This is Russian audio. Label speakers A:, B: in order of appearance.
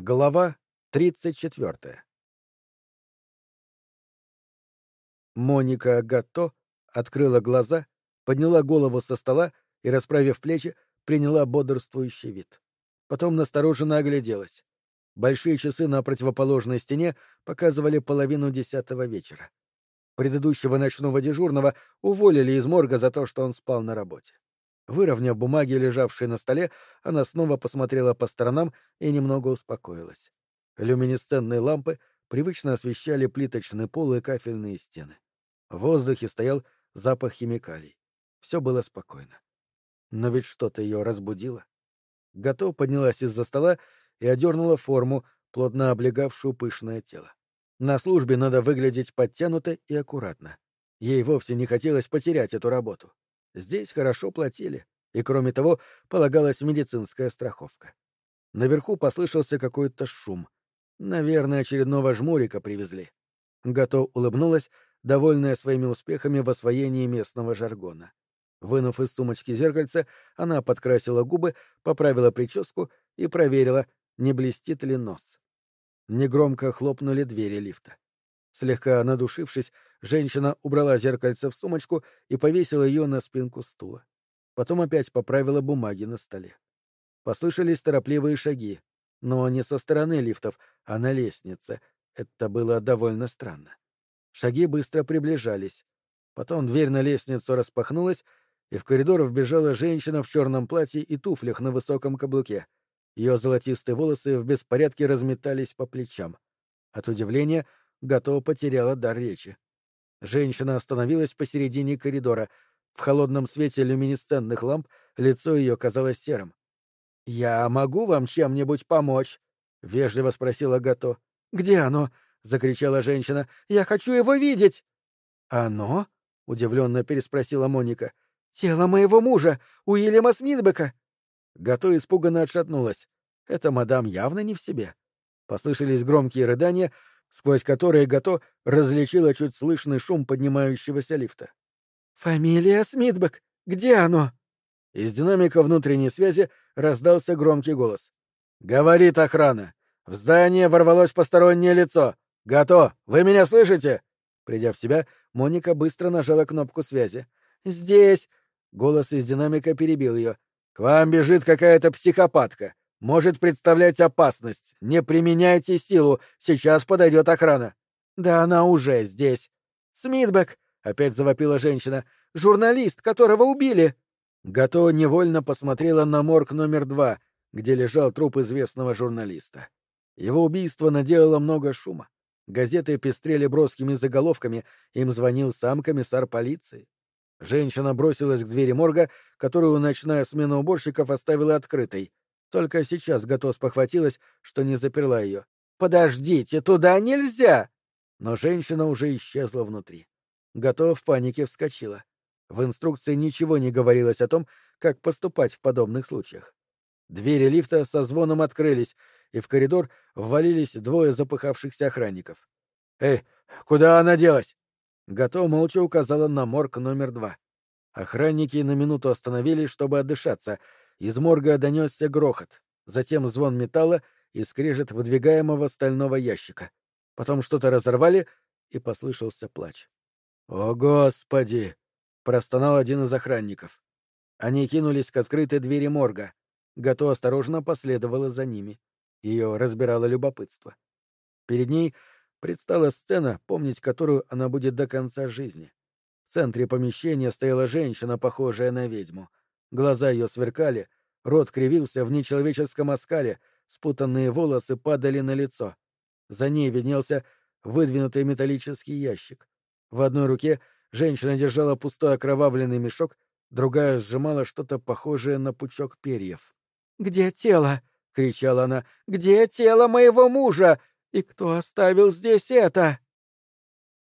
A: Глава 34 Моника Гатто открыла глаза, подняла голову со стола и, расправив плечи, приняла бодрствующий вид. Потом настороженно огляделась. Большие часы на противоположной стене показывали половину десятого вечера. Предыдущего ночного дежурного уволили из морга за то, что он спал на работе. Выровняв бумаги, лежавшие на столе, она снова посмотрела по сторонам и немного успокоилась. Люминесцентные лампы привычно освещали плиточный пол и кафельные стены. В воздухе стоял запах химикалий. Все было спокойно. Но ведь что-то ее разбудило. Готов поднялась из-за стола и одернула форму, плотно облегавшую пышное тело. На службе надо выглядеть подтянуто и аккуратно. Ей вовсе не хотелось потерять эту работу. Здесь хорошо платили, и, кроме того, полагалась медицинская страховка. Наверху послышался какой-то шум. Наверное, очередного жмурика привезли. Гато улыбнулась, довольная своими успехами в освоении местного жаргона. Вынув из сумочки зеркальце, она подкрасила губы, поправила прическу и проверила, не блестит ли нос. Негромко хлопнули двери лифта. Слегка надушившись, женщина убрала зеркальце в сумочку и повесила ее на спинку стула. Потом опять поправила бумаги на столе. Послышались торопливые шаги, но не со стороны лифтов, а на лестнице. Это было довольно странно. Шаги быстро приближались. Потом дверь на лестницу распахнулась, и в коридор вбежала женщина в черном платье и туфлях на высоком каблуке. Ее золотистые волосы в беспорядке разметались по плечам. От удивления — Гато потеряла дар речи. Женщина остановилась посередине коридора. В холодном свете люминесцентных ламп лицо ее казалось серым. «Я могу вам чем-нибудь помочь?» — вежливо спросила Гато. «Где оно?» — закричала женщина. «Я хочу его видеть!» «Оно?» — удивленно переспросила Моника. «Тело моего мужа, Уильяма Смитбека!» Гато испуганно отшатнулась. Эта мадам явно не в себе. Послышались громкие рыдания, сквозь которые Гато различила чуть слышный шум поднимающегося лифта. «Фамилия Смитбек! Где оно?» Из динамика внутренней связи раздался громкий голос. «Говорит охрана! В здание ворвалось постороннее лицо! Гато! Вы меня слышите?» Придя в себя, Моника быстро нажала кнопку связи. «Здесь!» — голос из динамика перебил ее. «К вам бежит какая-то психопатка может представлять опасность. Не применяйте силу, сейчас подойдет охрана. Да она уже здесь. Смитбек, опять завопила женщина, журналист, которого убили. Гато невольно посмотрела на морг номер два, где лежал труп известного журналиста. Его убийство наделало много шума. Газеты пестрели броскими заголовками, им звонил сам комиссар полиции. Женщина бросилась к двери морга, которую ночная смена уборщиков оставила открытой. Только сейчас Гатос похватилась, что не заперла ее. «Подождите, туда нельзя!» Но женщина уже исчезла внутри. Гато в панике вскочила. В инструкции ничего не говорилось о том, как поступать в подобных случаях. Двери лифта со звоном открылись, и в коридор ввалились двое запыхавшихся охранников. «Эй, куда она делась?» Гато молча указала на морг номер два. Охранники на минуту остановились, чтобы отдышаться, из морга донесся грохот, затем звон металла и скрежет выдвигаемого стального ящика. Потом что-то разорвали, и послышался плач. «О, Господи!» — простонал один из охранников. Они кинулись к открытой двери морга. Гато осторожно последовала за ними. Ее разбирало любопытство. Перед ней предстала сцена, помнить которую она будет до конца жизни. В центре помещения стояла женщина, похожая на ведьму. Глаза ее сверкали, рот кривился в нечеловеческом оскале, спутанные волосы падали на лицо. За ней виднелся выдвинутый металлический ящик. В одной руке женщина держала пустой окровавленный мешок, другая сжимала что-то похожее на пучок перьев. «Где тело?» — кричала она. «Где тело моего мужа? И кто оставил здесь это?»